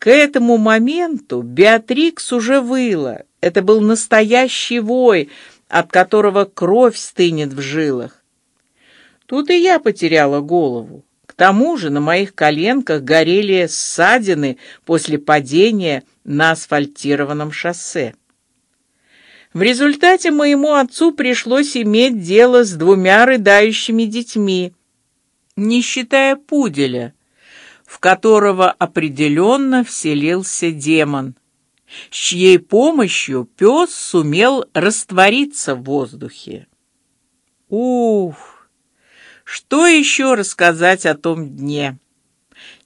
К этому моменту Беатрикс уже выла. Это был настоящий вой, от которого кровь стынет в жилах. Тут и я потеряла голову. К тому же на моих коленках горели ссадины после падения на асфальтированном шоссе. В результате моему отцу пришлось иметь дело с двумя рыдающими детьми, не считая пуделя, в которого определенно вселился демон, с чьей помощью пес сумел раствориться в воздухе. Ух, что еще рассказать о том дне?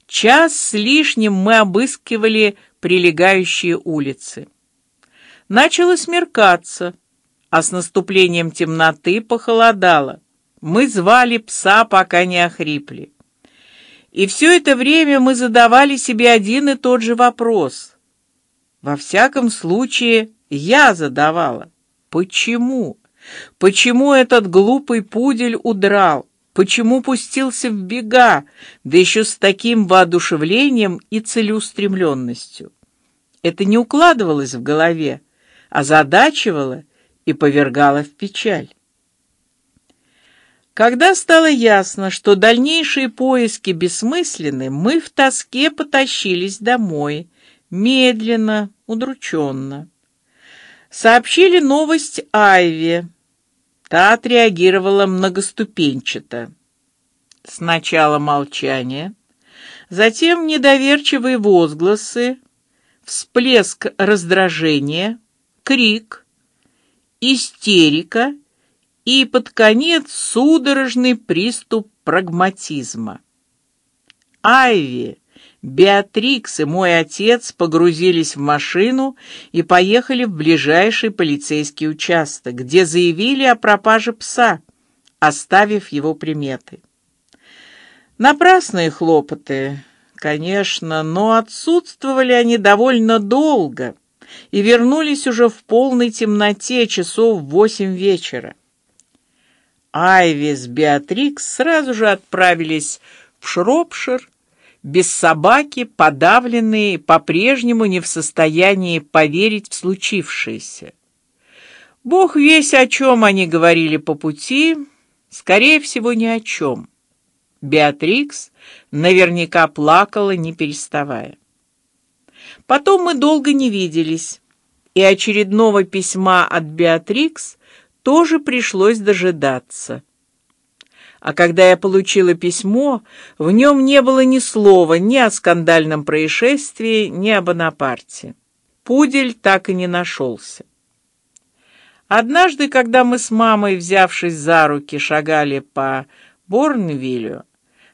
Час с лишним мы обыскивали прилегающие улицы. Начало смеркаться, а с наступлением темноты похолодало. Мы звали пса, пока не охрипли. И все это время мы задавали себе один и тот же вопрос. Во всяком случае, я задавала: почему? Почему этот глупый пудель удрал? Почему пустился в бега, да еще с таким воодушевлением и целеустремленностью? Это не укладывалось в голове, озадачивало и повергало в печаль. Когда стало ясно, что дальнейшие поиски бессмысленны, мы в тоске потащились домой, медленно, удрученно. Сообщили новость Айве. Та отреагировала многоступенчато. Сначала молчание, затем недоверчивые возгласы, всплеск раздражения, крик, истерика и под конец судорожный приступ прагматизма. Айви, Беатрикс и мой отец погрузились в машину и поехали в ближайший полицейский участок, где заявили о пропаже пса, оставив его приметы. Напрасные хлопоты, конечно, но отсутствовали они довольно долго и вернулись уже в полной темноте часов в восемь вечера. Айви с Беатрикс сразу же отправились в Шропшир, без собаки, подавленные, по-прежнему не в состоянии поверить в случившееся. Бог весь о чем они говорили по пути, скорее всего ни о чем. Беатрикс наверняка плакала, не переставая. Потом мы долго не виделись, и очередного письма от Беатрикс тоже пришлось дожидаться. А когда я получила письмо, в нем не было ни слова ни о скандальном происшествии, ни об Бонапарте. Пудель так и не нашелся. Однажды, когда мы с мамой, взявшись за руки, шагали по Борнвиллю,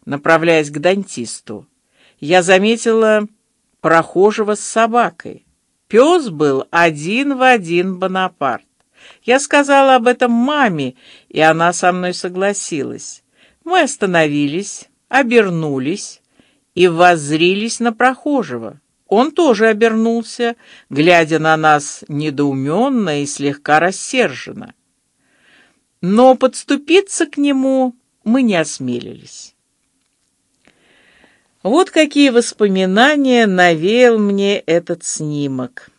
направляясь к дантисту, я заметила прохожего с собакой. Пес был один в один Бонапарт. Я сказала об этом маме, и она со мной согласилась. Мы остановились, обернулись и воззрились на прохожего. Он тоже обернулся, глядя на нас недоуменно и слегка рассерженно. Но подступиться к нему мы не осмелились. Вот какие воспоминания навеял мне этот снимок.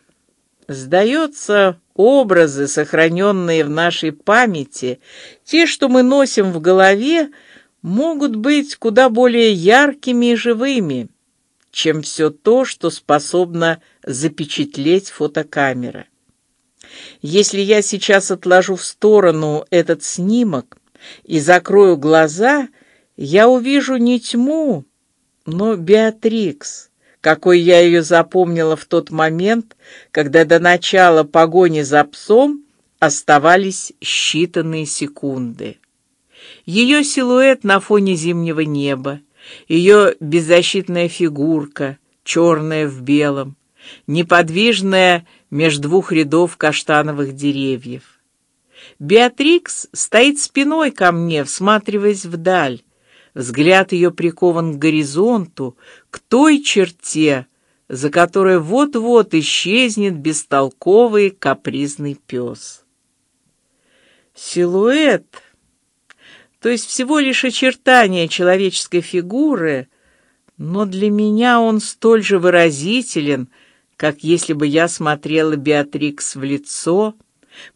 Сдается, образы, сохраненные в нашей памяти, те, что мы носим в голове, могут быть куда более яркими и живыми, чем все то, что способна запечатлеть фотокамера. Если я сейчас отложу в сторону этот снимок и закрою глаза, я увижу не тьму, но Беатрикс какой я ее запомнила в тот момент, когда до начала погони за псом оставались считанные секунды. Ее силуэт на фоне зимнего неба, ее беззащитная фигурка, черная в белом, неподвижная меж двух рядов каштановых деревьев. Беатрикс стоит спиной ко мне, всматриваясь вдаль, Взгляд ее прикован к горизонту, к той черте, за которой вот-вот исчезнет бестолковый капризный пес. Силуэт, то есть всего лишь очертания человеческой фигуры, но для меня он столь же выразителен, как если бы я смотрела Беатрикс в лицо.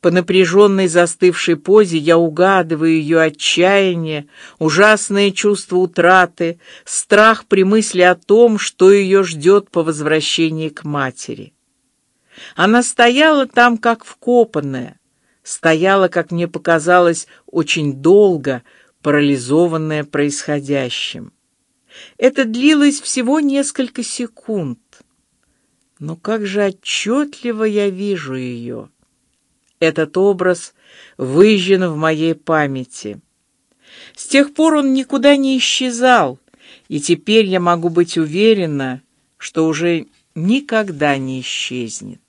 По напряженной застывшей позе я угадываю ее отчаяние, ужасное чувство утраты, страх при мысли о том, что ее ждет по возвращении к матери. Она стояла там как вкопанная, стояла, как мне показалось, очень долго, парализованная происходящим. Это длилось всего несколько секунд, но как же отчетливо я вижу ее. Этот образ выжжен в моей памяти. С тех пор он никуда не исчезал, и теперь я могу быть уверена, что уже никогда не исчезнет.